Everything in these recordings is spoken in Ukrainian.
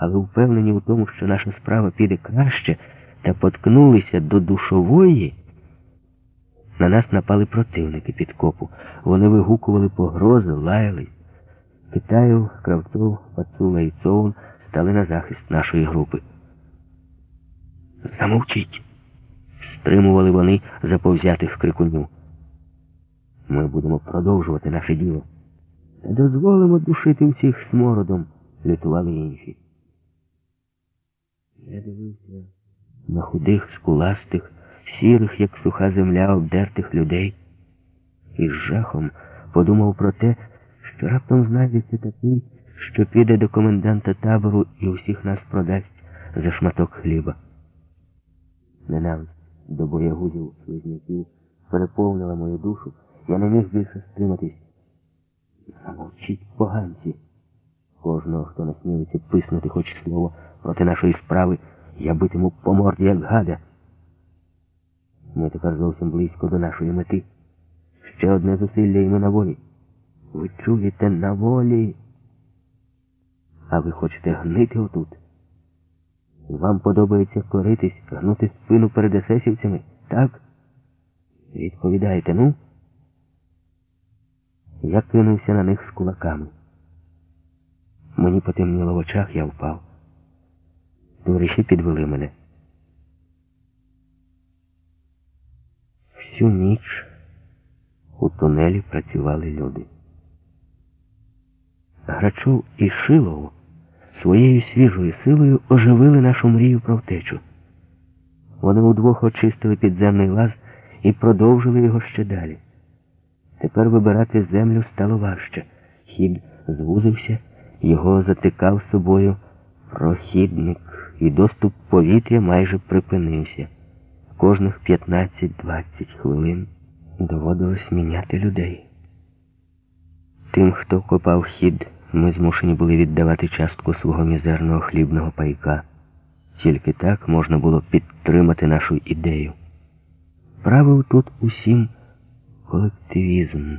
але впевнені у тому, що наша справа піде краще, та поткнулися до душової. На нас напали противники підкопу. Вони вигукували погрози, лаялись. Китаїв, Кравцов, Пацула і Цоун стали на захист нашої групи. Замовчіть! стримували вони заповзятих крикунів. Ми будемо продовжувати наше діло. Дозволимо душити всіх смородом, лютували інші. Я дивився на худих, скуластих, сірих, як суха земля, обдертих людей, і з жахом подумав про те, що раптом знайдеться такий, що піде до коменданта табору і усіх нас продасть за шматок хліба. Ненависть до боягузів слизняків переповнила мою душу, я не міг більше стриматись. Замовчіть поганці. Кожного, хто насмілиться писнути хоч слово проти нашої справи, я битиму по морді, як гада. Ми тепер зовсім близько до нашої мети. Ще одне зусилля і ми на волі. Ви чуєте на волі. А ви хочете гнити отут? Вам подобається коритись, гнути спину перед есесівцями, так? Відповідайте, ну? Я кинувся на них з кулаками. Мені потемніло в очах, я впав. Товариші підвели мене. Всю ніч у тунелі працювали люди. Грачов і Шилов своєю свіжою силою оживили нашу мрію про втечу. Вони удвох очистили підземний лаз і продовжили його ще далі. Тепер вибирати землю стало важче. Хід звузився, його затикав собою прохідник, і доступ повітря майже припинився. Кожних 15-20 хвилин доводилось міняти людей. Тим, хто копав хід, ми змушені були віддавати частку свого мізерного хлібного пайка. Тільки так можна було підтримати нашу ідею. Правив тут усім колективізм.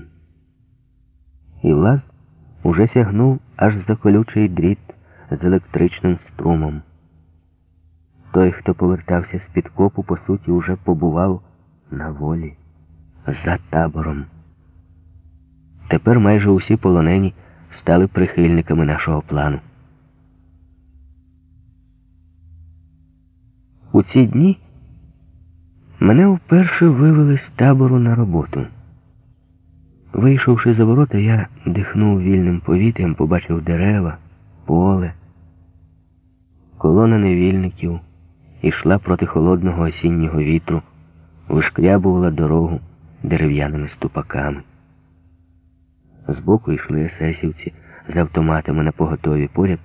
І лаз уже сягнув аж за колючий дріт з електричним струмом. Той, хто повертався з підкопу, по суті, уже побував на волі за табором. Тепер майже усі полонені стали прихильниками нашого плану. У ці дні мене вперше вивели з табору на роботу. Вийшовши за ворота, я дихнув вільним повітрям, побачив дерева, поле. Колона невільників ішла проти холодного осіннього вітру, вишкрябувала дорогу дерев'яними ступаками. Збоку йшли есесівці з автоматами на поготові поряд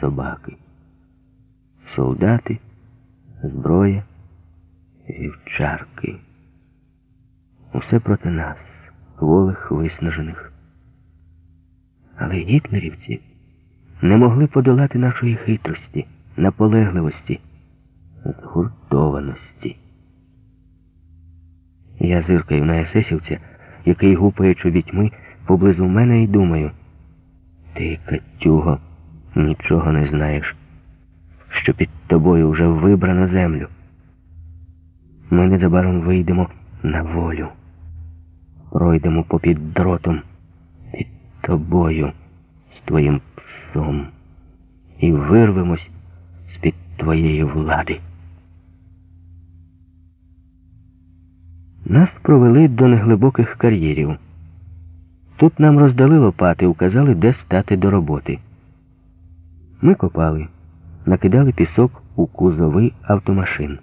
собаки, солдати, зброя, вівчарки. Усе проти нас, волих виснажених. Але гітлерівці не могли подолати нашої хитрості, наполегливості, згуртованості. Я зиркаю на есесівця, який гупає чобітьми поблизу мене і думаю, ти, Катюго, нічого не знаєш, що під тобою вже вибрано землю. Ми незабаром вийдемо на волю, пройдемо попід дротом під тобою з твоїм псом і вирвемось з-під твоєї влади. Нас провели до неглибоких кар'єрів. Тут нам роздали лопати, указали, де стати до роботи. Ми копали, накидали пісок у кузови автомашин.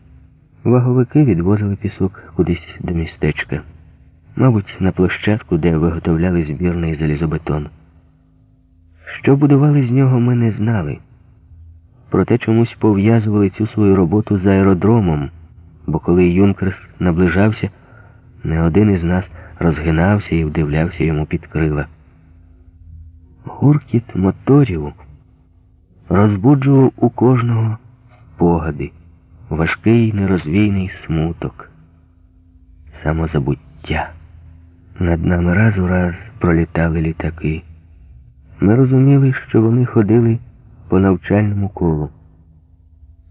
Ваговики відвозили пісок кудись до містечка, мабуть, на площадку, де виготовляли збірний залізобетон. Що будували з нього, ми не знали. Проте чомусь пов'язували цю свою роботу з аеродромом, бо коли Юнкерс наближався, не один із нас розгинався і вдивлявся йому під крила. Гуркіт моторів розбуджував у кожного спогади, важкий нерозвійний смуток, самозабуття. Над нами раз у раз пролітали літаки. Ми розуміли, що вони ходили по навчальному колу.